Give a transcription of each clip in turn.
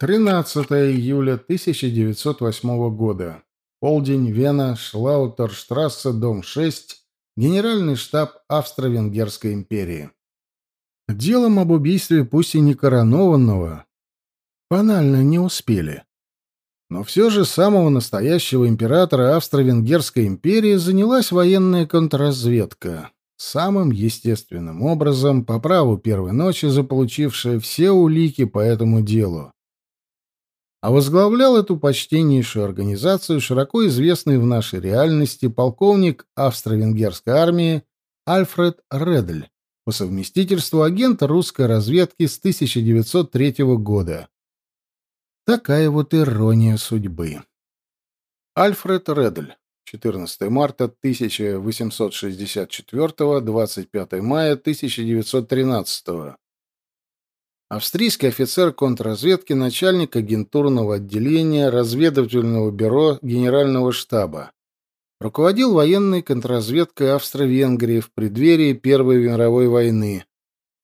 13 июля 1908 года. Полдень, Вена, Шлаутерштрассе, дом 6, Генеральный штаб Австро-Венгерской империи. Делом об убийстве пусть и не коронованного, банально не успели. Но все же самого настоящего императора Австро-Венгерской империи занялась военная контрразведка, самым естественным образом по праву первой ночи заполучившая все улики по этому делу а возглавлял эту почтеннейшую организацию широко известный в нашей реальности полковник австро-венгерской армии Альфред Редль, по совместительству агента русской разведки с 1903 года. Такая вот ирония судьбы. Альфред Редль. 14 марта 1864, 25 мая 1913 Австрийский офицер контрразведки, начальник агентурного отделения разведывательного бюро Генерального штаба. Руководил военной контрразведкой Австро-Венгрии в преддверии Первой мировой войны.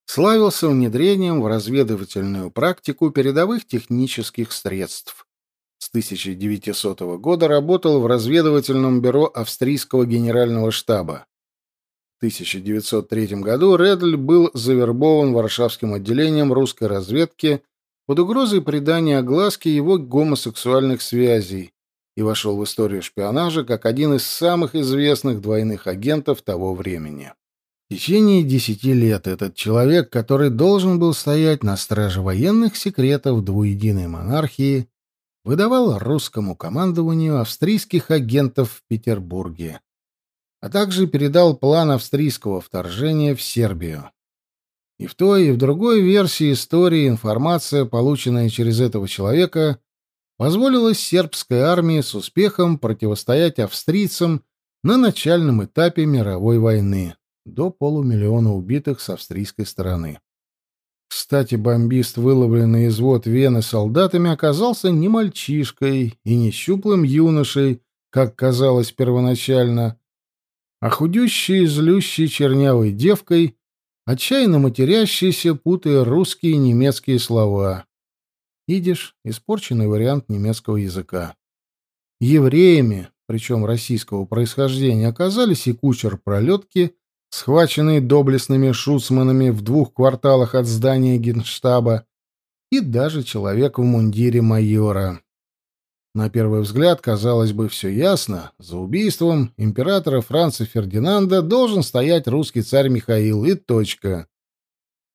Славился внедрением в разведывательную практику передовых технических средств. С 1900 года работал в разведывательном бюро Австрийского генерального штаба. 1903 году Редль был завербован Варшавским отделением русской разведки под угрозой предания огласки его гомосексуальных связей и вошел в историю шпионажа как один из самых известных двойных агентов того времени. В течение десяти лет этот человек, который должен был стоять на страже военных секретов двуединой монархии, выдавал русскому командованию австрийских агентов в Петербурге а также передал план австрийского вторжения в Сербию. И в той, и в другой версии истории информация, полученная через этого человека, позволила сербской армии с успехом противостоять австрийцам на начальном этапе мировой войны, до полумиллиона убитых с австрийской стороны. Кстати, бомбист, выловленный из вод Вены солдатами, оказался не мальчишкой и не щуплым юношей, как казалось первоначально, а худющей злющей чернявой девкой, отчаянно матерящейся, путая русские и немецкие слова. Идиш — испорченный вариант немецкого языка. Евреями, причем российского происхождения, оказались и кучер пролетки, схваченный доблестными шуцманами в двух кварталах от здания генштаба, и даже человек в мундире майора. На первый взгляд, казалось бы, все ясно. За убийством императора Франца Фердинанда должен стоять русский царь Михаил и точка.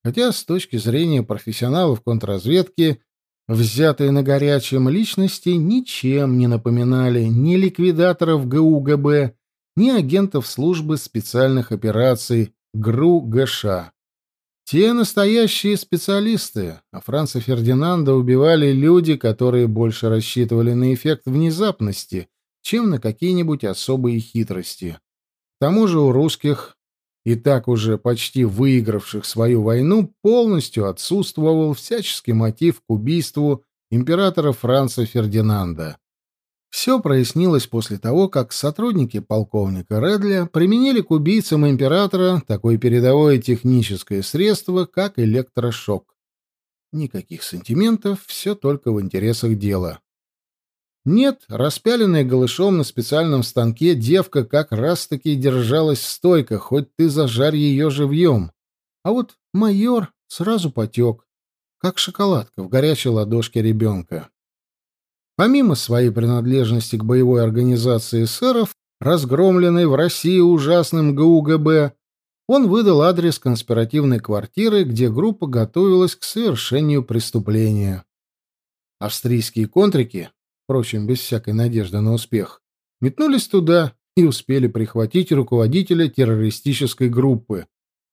Хотя с точки зрения профессионалов контрразведки, взятые на горячем личности ничем не напоминали ни ликвидаторов ГУГБ, ни агентов службы специальных операций ГРУ-ГШ. Те настоящие специалисты, а Франца Фердинанда убивали люди, которые больше рассчитывали на эффект внезапности, чем на какие-нибудь особые хитрости. К тому же у русских, и так уже почти выигравших свою войну, полностью отсутствовал всяческий мотив к убийству императора Франца Фердинанда. Все прояснилось после того, как сотрудники полковника Редля применили к убийцам императора такое передовое техническое средство, как электрошок. Никаких сантиментов, все только в интересах дела. Нет, распяленная голышом на специальном станке девка как раз-таки держалась стойко, хоть ты зажарь ее живьем. А вот майор сразу потек, как шоколадка в горячей ладошке ребенка. Помимо своей принадлежности к боевой организации эсеров, разгромленной в России ужасным ГУГБ, он выдал адрес конспиративной квартиры, где группа готовилась к совершению преступления. Австрийские контрики, впрочем, без всякой надежды на успех, метнулись туда и успели прихватить руководителя террористической группы,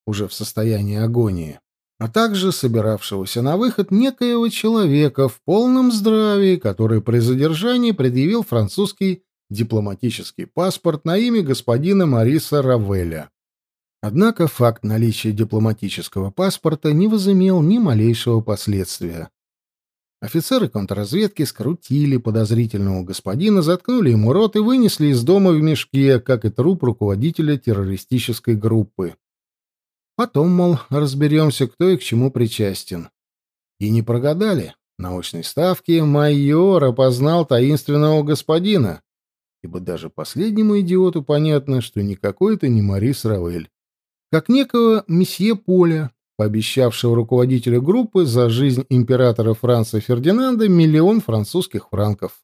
уже в состоянии агонии а также собиравшегося на выход некоего человека в полном здравии, который при задержании предъявил французский дипломатический паспорт на имя господина Мариса Равеля. Однако факт наличия дипломатического паспорта не возымел ни малейшего последствия. Офицеры контрразведки скрутили подозрительного господина, заткнули ему рот и вынесли из дома в мешке, как и труп руководителя террористической группы. Потом, мол, разберемся, кто и к чему причастен. И не прогадали. На очной ставке майор опознал таинственного господина, ибо даже последнему идиоту понятно, что никакой это не Марис Равель, как некого месье Поля, пообещавшего руководителю группы за жизнь императора Франца Фердинанда миллион французских франков.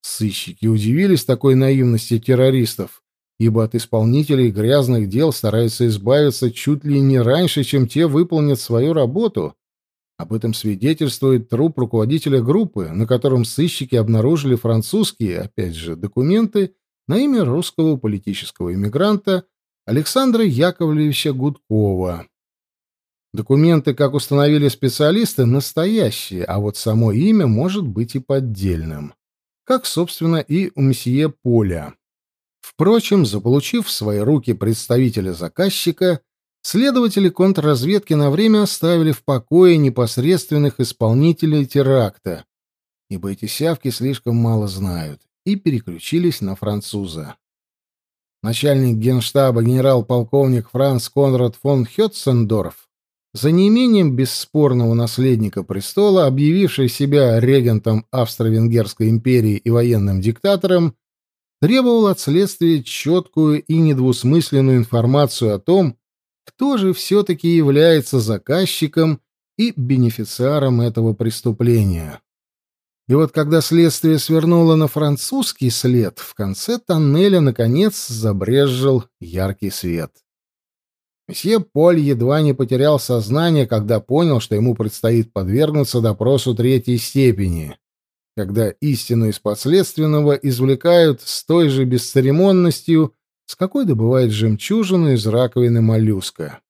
Сыщики удивились такой наивности террористов, ибо от исполнителей грязных дел стараются избавиться чуть ли не раньше, чем те выполнят свою работу. Об этом свидетельствует труп руководителя группы, на котором сыщики обнаружили французские, опять же, документы на имя русского политического иммигранта Александра Яковлевича Гудкова. Документы, как установили специалисты, настоящие, а вот само имя может быть и поддельным. Как, собственно, и у мсье Поля. Впрочем, заполучив в свои руки представителя заказчика, следователи контрразведки на время оставили в покое непосредственных исполнителей теракта, ибо эти сявки слишком мало знают, и переключились на француза. Начальник генштаба генерал-полковник Франц Конрад фон Хетцендорф за неимением бесспорного наследника престола, объявивший себя регентом Австро-Венгерской империи и военным диктатором, требовал от следствия четкую и недвусмысленную информацию о том, кто же все-таки является заказчиком и бенефициаром этого преступления. И вот когда следствие свернуло на французский след, в конце тоннеля, наконец, забрезжил яркий свет. Месье Поль едва не потерял сознание, когда понял, что ему предстоит подвергнуться допросу третьей степени, когда истину из подследственного извлекают с той же бесцеремонностью, с какой добывает жемчужину из раковины моллюска.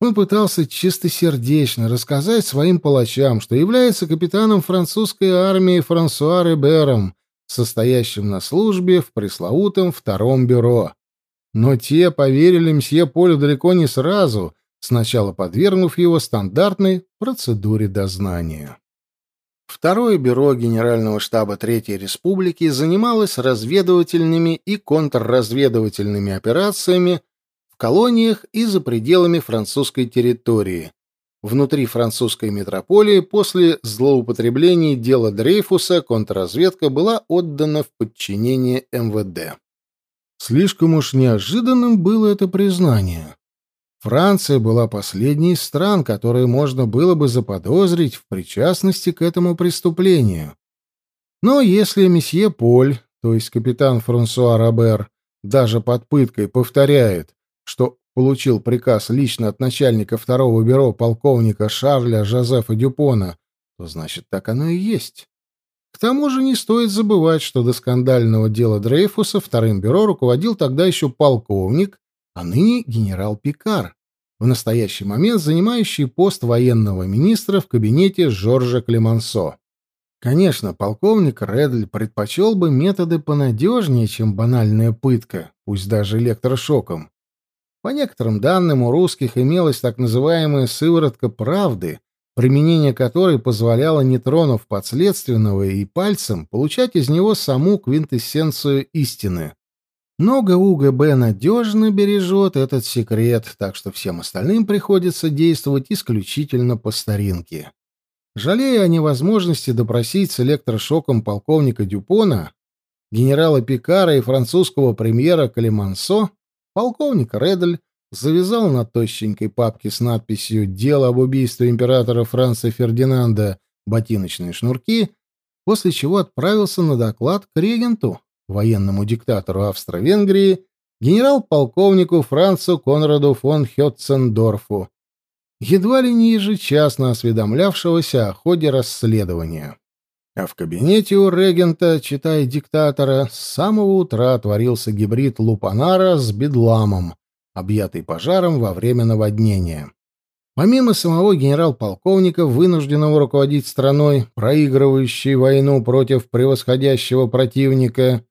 Он пытался чистосердечно рассказать своим палачам, что является капитаном французской армии Франсуа Ребером, состоящим на службе в пресловутом втором бюро. Но те поверили мсье Полю далеко не сразу, сначала подвергнув его стандартной процедуре дознания. Второе бюро Генерального штаба Третьей Республики занималось разведывательными и контрразведывательными операциями в колониях и за пределами французской территории. Внутри французской метрополии после злоупотреблений дела Дрейфуса контрразведка была отдана в подчинение МВД. Слишком уж неожиданным было это признание. Франция была последней из стран, которые можно было бы заподозрить в причастности к этому преступлению. Но если месье Поль, то есть капитан Франсуа Робер, даже под пыткой повторяет, что получил приказ лично от начальника второго бюро полковника Шарля Жозефа Дюпона, то значит так оно и есть. К тому же не стоит забывать, что до скандального дела Дрейфуса вторым бюро руководил тогда еще полковник, а ныне генерал Пикар, в настоящий момент занимающий пост военного министра в кабинете Жоржа Клемансо. Конечно, полковник Редль предпочел бы методы понадежнее, чем банальная пытка, пусть даже электрошоком. По некоторым данным, у русских имелась так называемая «сыворотка правды», применение которой позволяло, не тронув подследственного и пальцем, получать из него саму квинтэссенцию истины. Но ГУГБ надежно бережет этот секрет, так что всем остальным приходится действовать исключительно по старинке. Жалея о невозможности допросить с электрошоком полковника Дюпона, генерала Пикара и французского премьера Калимансо, полковник Редль завязал на тощенькой папке с надписью «Дело об убийстве императора Франца Фердинанда» ботиночные шнурки, после чего отправился на доклад к регенту, военному диктатору Австро-Венгрии, генерал-полковнику Францу Конраду фон Хетцендорфу, едва ли не ежечасно осведомлявшегося о ходе расследования. А в кабинете у регента, читая диктатора, с самого утра творился гибрид Лупанара с Бедламом, объятый пожаром во время наводнения. Помимо самого генерал-полковника, вынужденного руководить страной, проигрывающей войну против превосходящего противника,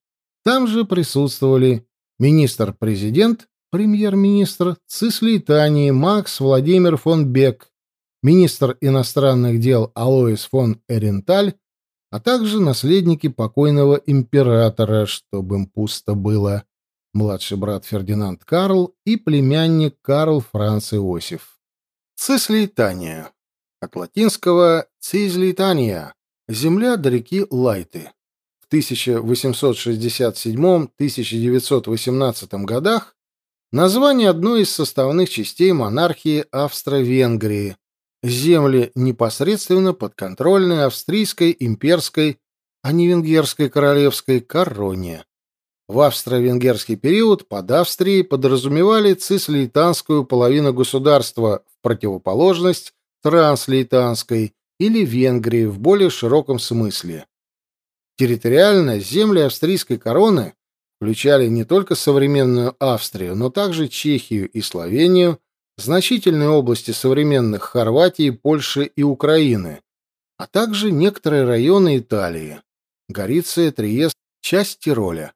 там же присутствовали министр-президент, премьер-министр Цислейтании Макс Владимир фон Бек, министр иностранных дел Алоис фон Эренталь, а также наследники покойного императора, чтобы им пусто было, младший брат Фердинанд Карл и племянник Карл Франц Иосиф. Цислейтания. От латинского Цизлитания, земля до реки Лайты. В 1867-1918 годах название одной из составных частей монархии Австро-Венгрии, земли непосредственно подконтрольной австрийской имперской, а не венгерской королевской короне. В австро-венгерский период под Австрией подразумевали цислейтанскую половину государства в противоположность транслейтанской или Венгрии в более широком смысле. Территориально земли австрийской короны включали не только современную Австрию, но также Чехию и Словению, значительные области современных Хорватии, Польши и Украины, а также некоторые районы Италии – Гориция, Триест, часть Тироля.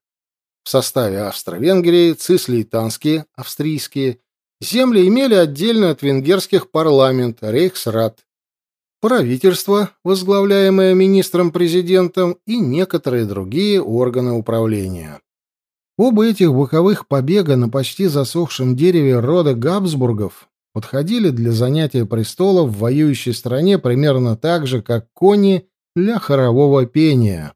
В составе Австро-Венгрии цислейтанские, австрийские, земли имели отдельно от венгерских парламент, рейхсрат, правительство, возглавляемое министром-президентом, и некоторые другие органы управления. Оба этих боковых побега на почти засохшем дереве рода Габсбургов подходили для занятия престола в воюющей стране примерно так же, как кони для хорового пения.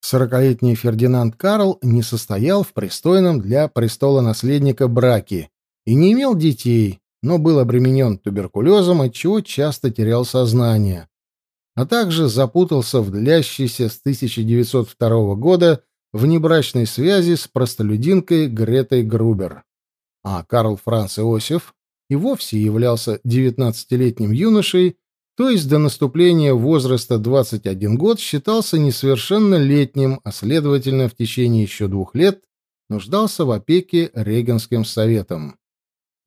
Сорокалетний Фердинанд Карл не состоял в пристойном для престола наследника браке и не имел детей, но был обременен туберкулезом, отчего часто терял сознание, а также запутался в длящейся с 1902 года внебрачной связи с простолюдинкой Гретой Грубер. А Карл Франц Иосиф и вовсе являлся 19-летним юношей, то есть до наступления возраста 21 год считался несовершеннолетним, а следовательно в течение еще двух лет нуждался в опеке Регенским советом.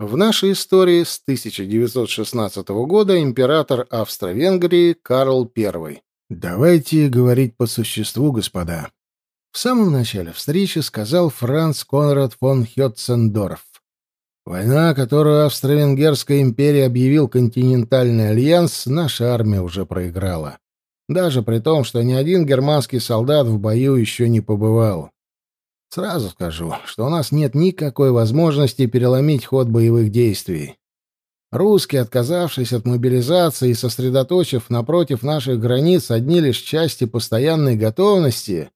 В нашей истории с 1916 года император Австро-Венгрии Карл I. Давайте говорить по существу, господа. В самом начале встречи сказал Франц Конрад фон Хетцендорф. Война, которую Австро-Венгерская империя объявил континентальный альянс, наша армия уже проиграла. Даже при том, что ни один германский солдат в бою еще не побывал. Сразу скажу, что у нас нет никакой возможности переломить ход боевых действий. Русские, отказавшись от мобилизации и сосредоточив напротив наших границ одни лишь части постоянной готовности,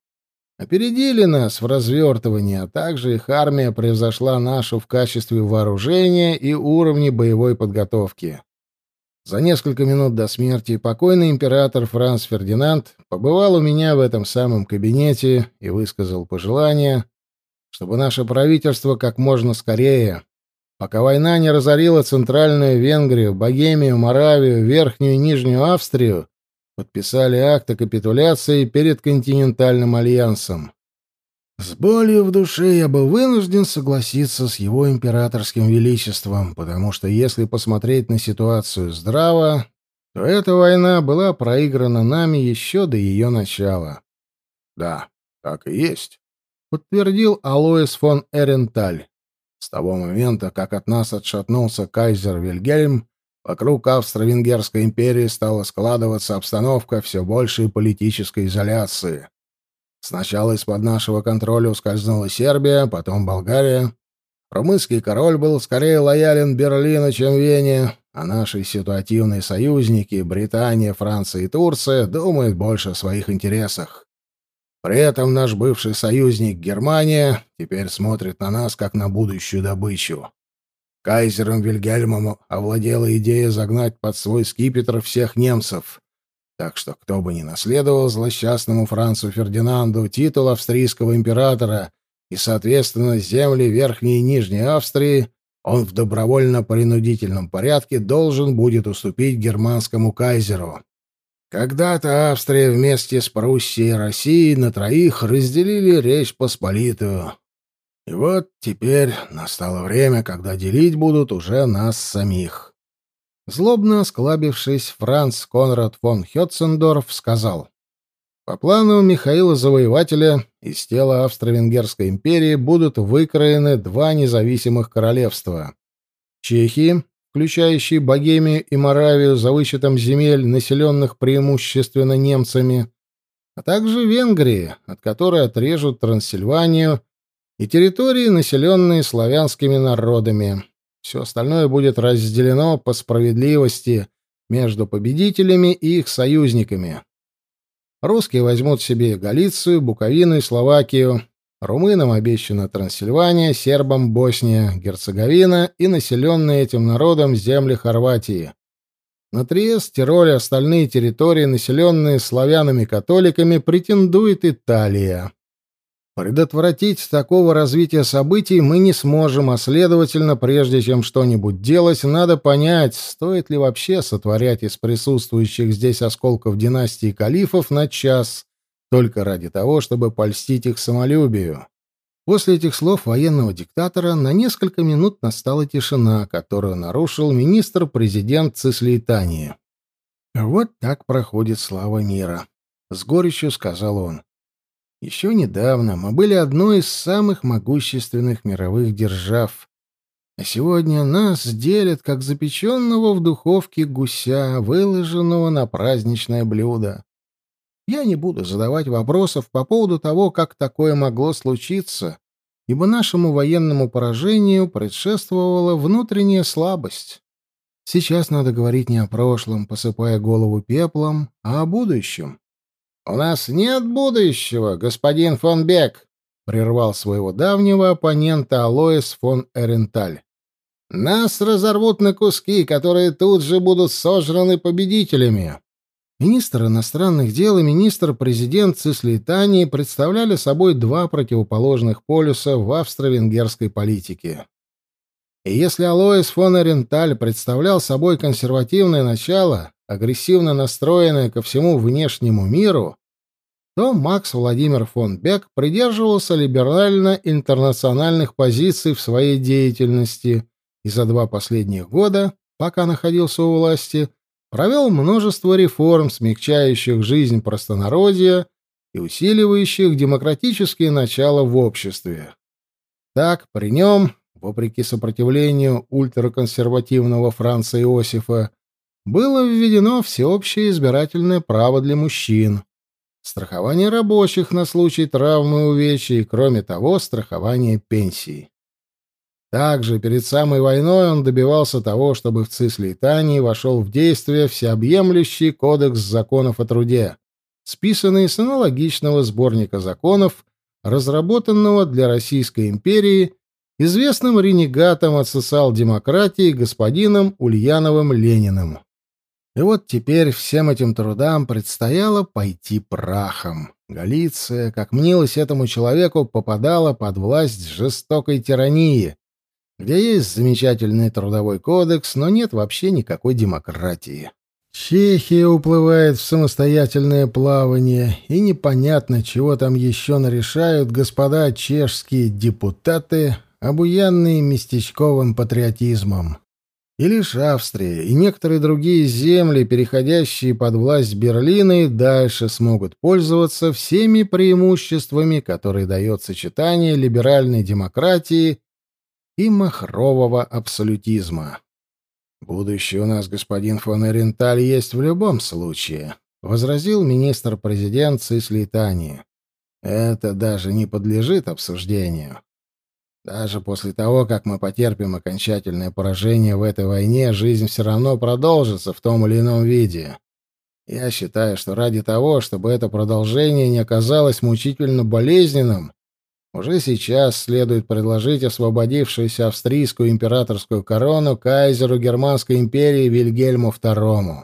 опередили нас в развертывании, а также их армия превзошла нашу в качестве вооружения и уровне боевой подготовки. За несколько минут до смерти покойный император Франц Фердинанд побывал у меня в этом самом кабинете и высказал пожелание, чтобы наше правительство как можно скорее, пока война не разорила Центральную Венгрию, Богемию, Моравию, Верхнюю и Нижнюю Австрию, подписали акт о капитуляции перед континентальным альянсом. С болью в душе я был вынужден согласиться с его императорским величеством, потому что если посмотреть на ситуацию здраво, то эта война была проиграна нами еще до ее начала. Да, так и есть, подтвердил Алоис фон Эренталь. С того момента, как от нас отшатнулся кайзер Вильгельм, Вокруг Австро-Венгерской империи стала складываться обстановка все большей политической изоляции. Сначала из-под нашего контроля ускользнула Сербия, потом Болгария. Румынский король был скорее лоялен Берлину, чем Вене, а наши ситуативные союзники, Британия, Франция и Турция, думают больше о своих интересах. При этом наш бывший союзник Германия теперь смотрит на нас как на будущую добычу. Кайзером Вильгельмом овладела идея загнать под свой скипетр всех немцев. Так что кто бы ни наследовал злосчастному Францу Фердинанду титул австрийского императора и, соответственно, земли Верхней и Нижней Австрии, он в добровольно-принудительном порядке должен будет уступить германскому кайзеру. Когда-то Австрия вместе с Пруссией и Россией на троих разделили Речь Посполитую. И вот теперь настало время, когда делить будут уже нас самих. Злобно осклабившись, Франц Конрад фон Хетцендорф сказал, «По плану Михаила Завоевателя из тела Австро-Венгерской империи будут выкроены два независимых королевства. Чехии, включающие Богемию и Моравию за вычетом земель, населенных преимущественно немцами, а также Венгрии, от которой отрежут Трансильванию и территории, населенные славянскими народами. Все остальное будет разделено по справедливости между победителями и их союзниками. Русские возьмут себе Галицию, Буковину и Словакию, румынам обещана Трансильвания, сербам Босния, Герцеговина и населенные этим народом земли Хорватии. На Триест, Тироль и остальные территории, населенные славянами-католиками, претендует Италия. Предотвратить такого развития событий мы не сможем, а следовательно, прежде чем что-нибудь делать, надо понять, стоит ли вообще сотворять из присутствующих здесь осколков династии калифов на час, только ради того, чтобы польстить их самолюбию. После этих слов военного диктатора на несколько минут настала тишина, которую нарушил министр-президент Цислейтании. «Вот так проходит слава мира», — с горечью сказал он. Еще недавно мы были одной из самых могущественных мировых держав. А сегодня нас делят, как запеченного в духовке гуся, выложенного на праздничное блюдо. Я не буду задавать вопросов по поводу того, как такое могло случиться, ибо нашему военному поражению предшествовала внутренняя слабость. Сейчас надо говорить не о прошлом, посыпая голову пеплом, а о будущем. «У нас нет будущего, господин фон Бек», — прервал своего давнего оппонента Алоис фон Эренталь. «Нас разорвут на куски, которые тут же будут сожраны победителями». Министр иностранных дел и министр-президент Цислитании представляли собой два противоположных полюса в австро-венгерской политике. И если Алоис фон Эренталь представлял собой консервативное начало, агрессивно настроенная ко всему внешнему миру, то Макс Владимир фон Бек придерживался либерально-интернациональных позиций в своей деятельности и за два последних года, пока находился у власти, провел множество реформ, смягчающих жизнь простонародья и усиливающих демократические начала в обществе. Так, при нем, вопреки сопротивлению ультраконсервативного Франца Иосифа, было введено всеобщее избирательное право для мужчин, страхование рабочих на случай травмы и увечий, кроме того, страхование пенсий. Также перед самой войной он добивался того, чтобы в Цислейтании вошел в действие всеобъемлющий кодекс законов о труде, списанный с аналогичного сборника законов, разработанного для Российской империи известным ренегатом от социал-демократии господином Ульяновым Лениным. И вот теперь всем этим трудам предстояло пойти прахом. Галиция, как мнилось этому человеку, попадала под власть жестокой тирании, где есть замечательный трудовой кодекс, но нет вообще никакой демократии. Чехия уплывает в самостоятельное плавание, и непонятно, чего там еще нарешают господа чешские депутаты, обуянные местечковым патриотизмом. И лишь Австрия и некоторые другие земли, переходящие под власть Берлина, дальше смогут пользоваться всеми преимуществами, которые дает сочетание либеральной демократии и махрового абсолютизма. «Будущее у нас, господин фон Эренталь, есть в любом случае», — возразил министр-президент Цислитании. «Это даже не подлежит обсуждению. Даже после того, как мы потерпим окончательное поражение в этой войне, жизнь все равно продолжится в том или ином виде. Я считаю, что ради того, чтобы это продолжение не оказалось мучительно болезненным, уже сейчас следует предложить освободившуюся австрийскую императорскую корону кайзеру Германской империи Вильгельму II.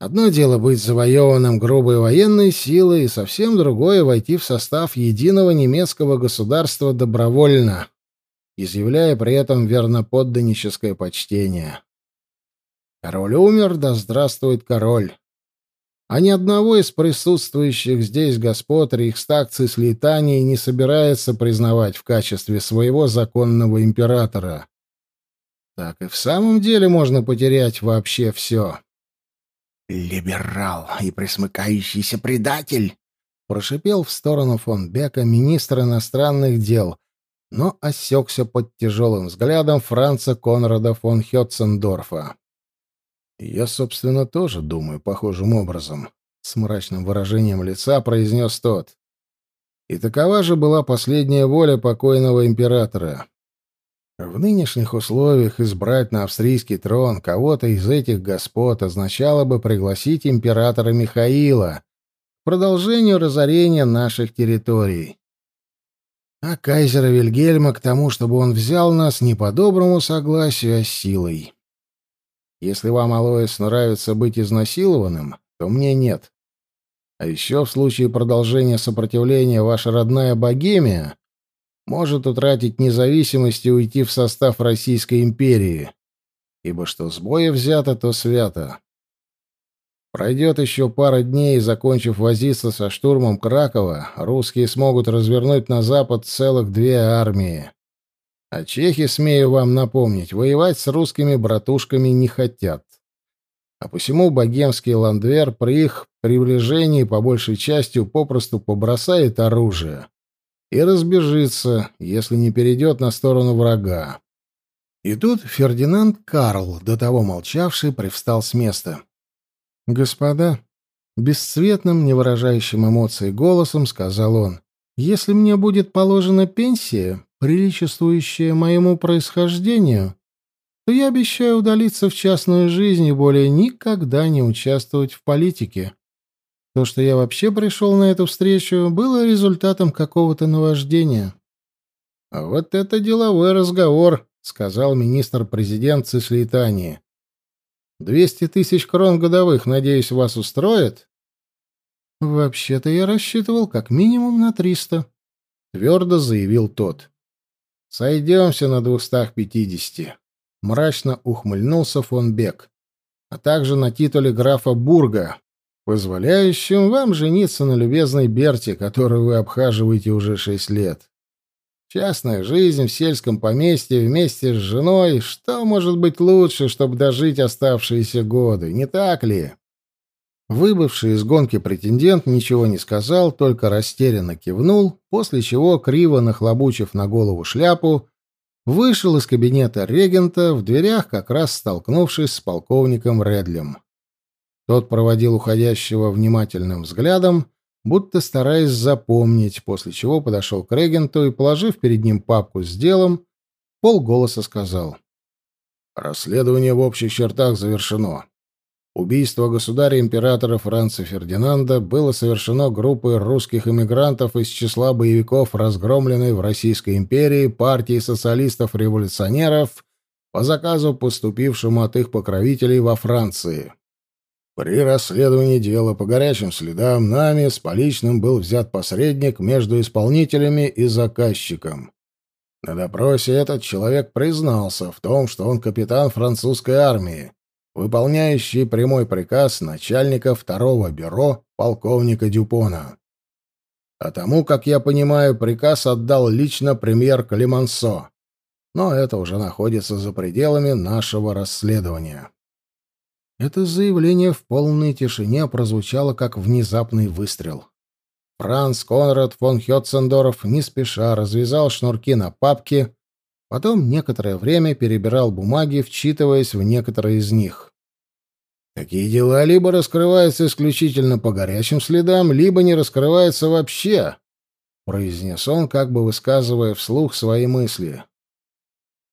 Одно дело быть завоеванным грубой военной силой, и совсем другое — войти в состав единого немецкого государства добровольно, изъявляя при этом верноподданническое почтение. Король умер, да здравствует король. А ни одного из присутствующих здесь господ Рейхстаг Цислитании не собирается признавать в качестве своего законного императора. Так и в самом деле можно потерять вообще все. «Либерал и присмыкающийся предатель!» — прошипел в сторону фон Бека министр иностранных дел, но осекся под тяжелым взглядом Франца Конрада фон Хетцендорфа. «Я, собственно, тоже думаю похожим образом», — с мрачным выражением лица произнес тот. «И такова же была последняя воля покойного императора. В нынешних условиях избрать на австрийский трон кого-то из этих господ означало бы пригласить императора Михаила к продолжению разорения наших территорий. А кайзера Вильгельма к тому, чтобы он взял нас не по доброму согласию, а силой. Если вам, Алоэс, нравится быть изнасилованным, то мне нет. А еще в случае продолжения сопротивления ваша родная Богемия может утратить независимость и уйти в состав Российской империи, ибо что с боя взято, то свято. Пройдет еще пара дней, и, закончив возиться со штурмом Кракова, русские смогут развернуть на запад целых две армии. А чехи, смею вам напомнить, воевать с русскими братушками не хотят. А посему богемский ландвер при их приближении по большей части попросту побросает оружие и разбежится, если не перейдет на сторону врага. И тут Фердинанд Карл, до того молчавший, привстал с места. «Господа», — бесцветным, не выражающим эмоций голосом сказал он, «если мне будет положена пенсия, приличествующая моему происхождению, то я обещаю удалиться в частную жизнь и более никогда не участвовать в политике. То, что я вообще пришел на эту встречу, было результатом какого-то наваждения. — А вот это деловой разговор, — сказал министр-президент Цислейтании. — Двести тысяч крон годовых, надеюсь, вас устроит? — Вообще-то я рассчитывал как минимум на триста, — твердо заявил тот. — Сойдемся на двухстах пятидесяти. Мрачно ухмыльнулся фон Бек, а также на титуле графа Бурга, позволяющим вам жениться на любезной Берте, которую вы обхаживаете уже шесть лет. Частная жизнь в сельском поместье вместе с женой, что может быть лучше, чтобы дожить оставшиеся годы, не так ли? Выбывший из гонки претендент ничего не сказал, только растерянно кивнул, после чего, криво нахлобучив на голову шляпу, вышел из кабинета регента, в дверях как раз столкнувшись с полковником Редлем. Тот проводил уходящего внимательным взглядом, будто стараясь запомнить, после чего подошел к регенту и, положив перед ним папку с делом, полголоса сказал. «Расследование в общих чертах завершено. Убийство государя-императора Франца Фердинанда было совершено группой русских эмигрантов из числа боевиков разгромленной в Российской империи партии социалистов-революционеров по заказу, поступившему от их покровителей во Франции. При расследовании дела по горячим следам нами с поличным был взят посредник между исполнителями и заказчиком. На допросе этот человек признался в том, что он капитан французской армии, выполняющий прямой приказ начальника второго бюро полковника Дюпона. А тому, как я понимаю, приказ отдал лично премьер Климансо. Но это уже находится за пределами нашего расследования. Это заявление в полной тишине прозвучало как внезапный выстрел. Франц Конрад фон Хетцендорф не спеша развязал шнурки на папке, потом некоторое время перебирал бумаги, вчитываясь в некоторые из них. Такие дела либо раскрываются исключительно по горячим следам, либо не раскрываются вообще, произнес он, как бы высказывая вслух свои мысли.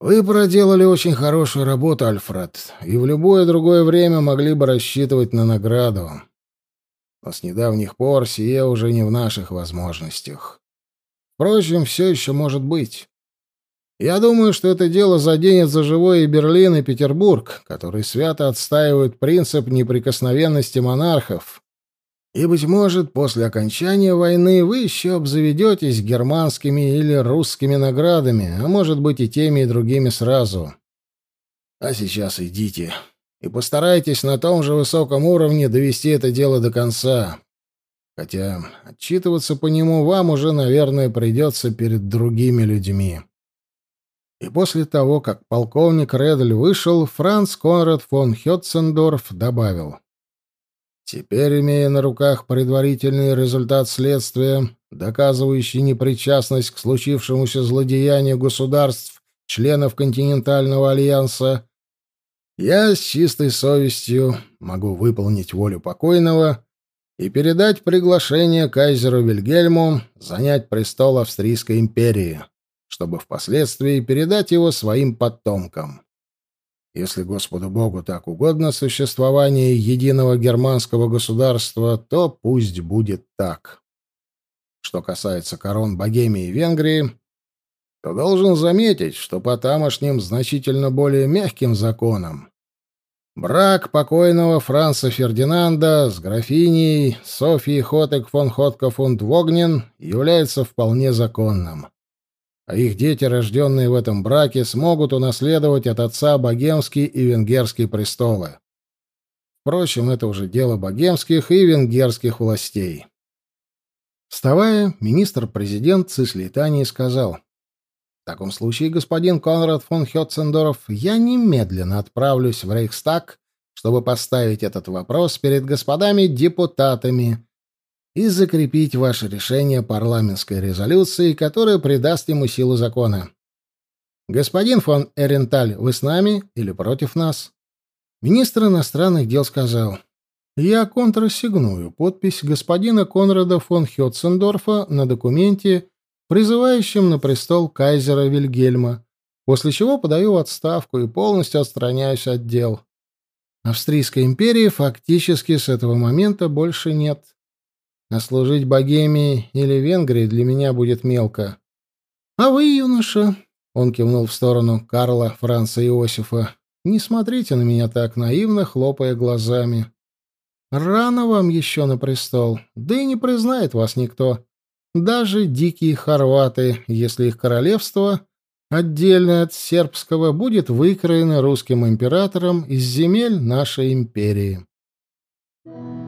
Вы проделали очень хорошую работу, Альфред, и в любое другое время могли бы рассчитывать на награду. Но с недавних пор сие уже не в наших возможностях. Впрочем, все еще может быть. Я думаю, что это дело заденет за живое и Берлин, и Петербург, которые свято отстаивают принцип неприкосновенности монархов, и, быть может, после окончания войны вы еще обзаведетесь германскими или русскими наградами, а может быть и теми, и другими сразу. А сейчас идите и постарайтесь на том же высоком уровне довести это дело до конца. Хотя отчитываться по нему вам уже, наверное, придется перед другими людьми. И после того, как полковник Редль вышел, Франц Конрад фон Хетцендорф добавил — Теперь, имея на руках предварительный результат следствия, доказывающий непричастность к случившемуся злодеянию государств, членов континентального альянса, я с чистой совестью могу выполнить волю покойного и передать приглашение кайзеру Вильгельму занять престол Австрийской империи, чтобы впоследствии передать его своим потомкам. Если Господу Богу так угодно существование единого германского государства, то пусть будет так. Что касается корон Богемии и Венгрии, то должен заметить, что по тамошним значительно более мягким законам брак покойного Франца Фердинанда с графиней Софией Хотек фон Хотка фон Двогнен является вполне законным а их дети, рожденные в этом браке, смогут унаследовать от отца богемский и венгерский престолы. Впрочем, это уже дело богемских и венгерских властей. Вставая, министр-президент Цислитании сказал, «В таком случае, господин Конрад фон Хетцендорф, я немедленно отправлюсь в Рейхстаг, чтобы поставить этот вопрос перед господами депутатами и закрепить ваше решение парламентской резолюцией, которая придаст ему силу закона. Господин фон Эренталь, вы с нами или против нас? Министр иностранных дел сказал: "Я контрасигную подпись господина Конрада фон Хёцендорфа на документе, призывающем на престол кайзера Вильгельма, после чего подаю в отставку и полностью отстраняюсь от дел. Австрийской империи фактически с этого момента больше нет. А служить Богемии или Венгрии для меня будет мелко. А вы, юноша, он кивнул в сторону Карла Франца Иосифа. Не смотрите на меня так наивно, хлопая глазами. Рано вам еще на престол, да и не признает вас никто. Даже дикие хорваты, если их королевство, отдельно от сербского, будет выкроено русским императором из земель нашей империи. Thank you.